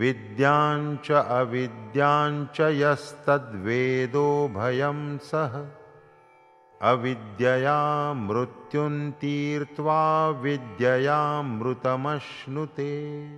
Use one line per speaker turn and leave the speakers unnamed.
विद्याञ्च अविद्याञ्च यस्तद्वेदो भयं सः अविद्यया मृत्युन्तीर्त्वा विद्ययामृतमश्नुते विद्यया मृतमश्नुते।